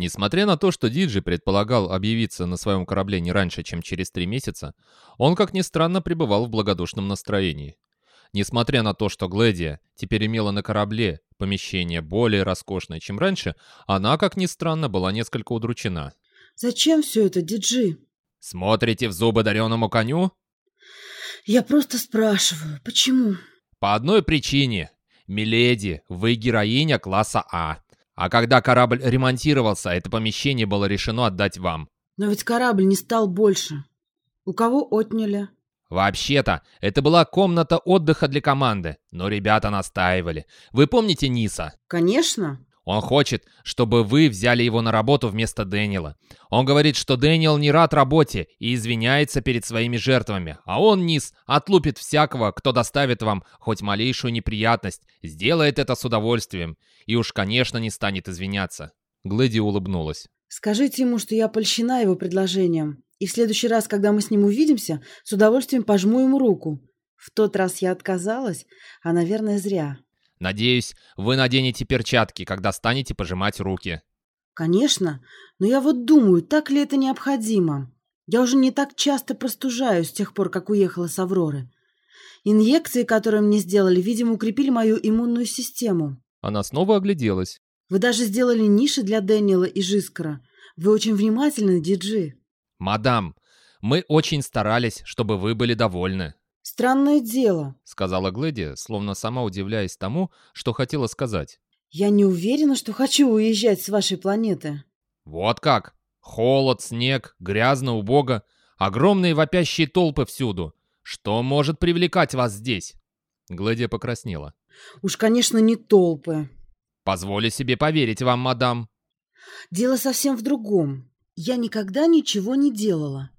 Несмотря на то, что Диджи предполагал объявиться на своем корабле не раньше, чем через три месяца, он, как ни странно, пребывал в благодушном настроении. Несмотря на то, что Гледия теперь имела на корабле помещение более роскошное, чем раньше, она, как ни странно, была несколько удручена. «Зачем все это, Диджи?» «Смотрите в зубы дареному коню?» «Я просто спрашиваю, почему?» «По одной причине. Миледи, вы героиня класса А. А когда корабль ремонтировался, это помещение было решено отдать вам». «Но ведь корабль не стал больше. У кого отняли?» Вообще-то, это была комната отдыха для команды, но ребята настаивали. Вы помните Ниса? Конечно. Он хочет, чтобы вы взяли его на работу вместо Дэниела. Он говорит, что Дэниел не рад работе и извиняется перед своими жертвами, а он, Нис, отлупит всякого, кто доставит вам хоть малейшую неприятность, сделает это с удовольствием и уж, конечно, не станет извиняться. Глэди улыбнулась. Скажите ему, что я польщена его предложением. И в следующий раз, когда мы с ним увидимся, с удовольствием пожму ему руку. В тот раз я отказалась, а, наверное, зря. Надеюсь, вы наденете перчатки, когда станете пожимать руки. Конечно, но я вот думаю, так ли это необходимо. Я уже не так часто простужаюсь с тех пор, как уехала с Авроры. Инъекции, которые мне сделали, видимо, укрепили мою иммунную систему. Она снова огляделась. Вы даже сделали ниши для Дэниела и Жискара. Вы очень внимательны, диджи. «Мадам, мы очень старались, чтобы вы были довольны». «Странное дело», — сказала Глэди, словно сама удивляясь тому, что хотела сказать. «Я не уверена, что хочу уезжать с вашей планеты». «Вот как! Холод, снег, грязно, убого, огромные вопящие толпы всюду. Что может привлекать вас здесь?» Глэдия покраснела. «Уж, конечно, не толпы». «Позволю себе поверить вам, мадам». «Дело совсем в другом. Я никогда ничего не делала.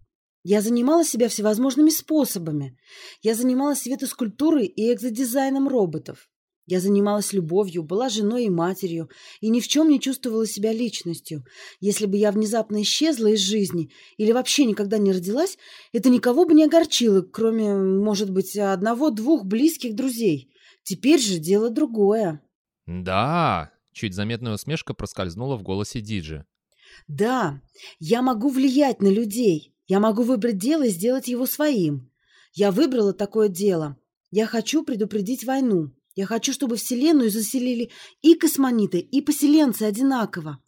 Я занимала себя всевозможными способами. Я занималась светоскультурой и экзодизайном роботов. Я занималась любовью, была женой и матерью, и ни в чем не чувствовала себя личностью. Если бы я внезапно исчезла из жизни или вообще никогда не родилась, это никого бы не огорчило, кроме, может быть, одного-двух близких друзей. Теперь же дело другое. «Да», — чуть заметная усмешка проскользнула в голосе Диджи. Да, я могу влиять на людей. Я могу выбрать дело и сделать его своим. Я выбрала такое дело. Я хочу предупредить войну. Я хочу, чтобы Вселенную заселили и космониты, и поселенцы одинаково.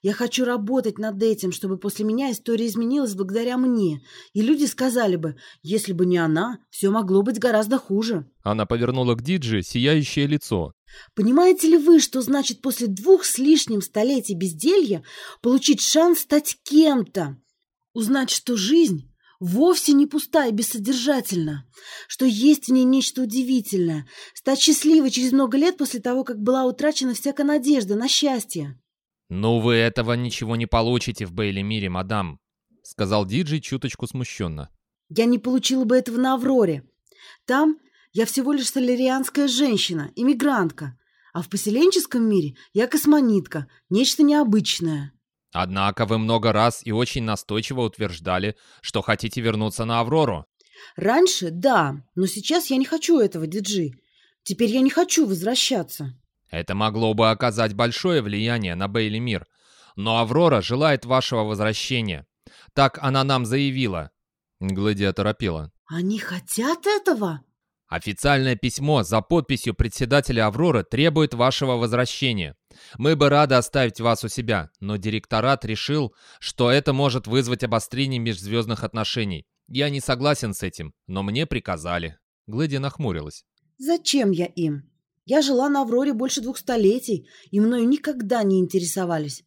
Я хочу работать над этим, чтобы после меня история изменилась благодаря мне. И люди сказали бы, если бы не она, все могло быть гораздо хуже. Она повернула к Диджи сияющее лицо. Понимаете ли вы, что значит после двух с лишним столетий безделья получить шанс стать кем-то? Узнать, что жизнь вовсе не пустая и бессодержательна, что есть в ней нечто удивительное, стать счастливой через много лет после того, как была утрачена всякая надежда на счастье. «Ну вы этого ничего не получите в Бейли мире, мадам», — сказал Диджей чуточку смущенно. «Я не получила бы этого на Авроре. Там я всего лишь солярианская женщина, иммигрантка, а в поселенческом мире я космонитка, нечто необычное». «Однако вы много раз и очень настойчиво утверждали, что хотите вернуться на Аврору». «Раньше, да, но сейчас я не хочу этого, Диджи. Теперь я не хочу возвращаться». Это могло бы оказать большое влияние на Бейли мир. Но Аврора желает вашего возвращения. Так она нам заявила. Гладия торопила. Они хотят этого? Официальное письмо за подписью председателя Авроры требует вашего возвращения. Мы бы рады оставить вас у себя, но директорат решил, что это может вызвать обострение межзвездных отношений. Я не согласен с этим, но мне приказали. Глэди нахмурилась. Зачем я им? Я жила на Авроре больше двух столетий, и мною никогда не интересовались.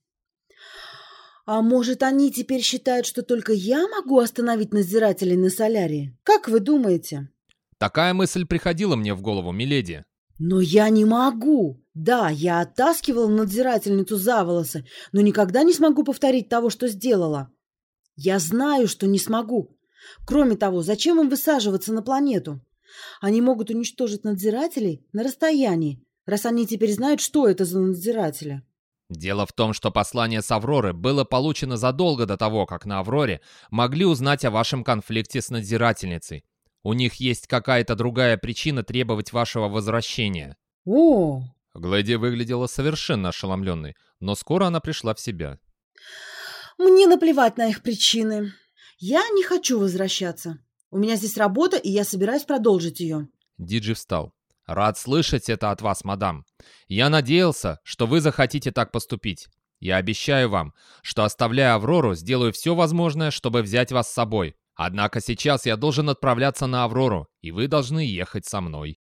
А может, они теперь считают, что только я могу остановить надзирателей на солярии? Как вы думаете? Такая мысль приходила мне в голову, миледи. Но я не могу. Да, я оттаскивала надзирательницу за волосы, но никогда не смогу повторить того, что сделала. Я знаю, что не смогу. Кроме того, зачем им высаживаться на планету? Они могут уничтожить надзирателей на расстоянии, раз они теперь знают, что это за надзиратели. Дело в том, что послание с Авроры было получено задолго до того, как на Авроре могли узнать о вашем конфликте с надзирательницей. У них есть какая-то другая причина требовать вашего возвращения. О! Глэди выглядела совершенно ошеломленной, но скоро она пришла в себя. Мне наплевать на их причины. Я не хочу возвращаться. У меня здесь работа, и я собираюсь продолжить ее. Диджи встал. «Рад слышать это от вас, мадам. Я надеялся, что вы захотите так поступить. Я обещаю вам, что, оставляя Аврору, сделаю все возможное, чтобы взять вас с собой. Однако сейчас я должен отправляться на Аврору, и вы должны ехать со мной».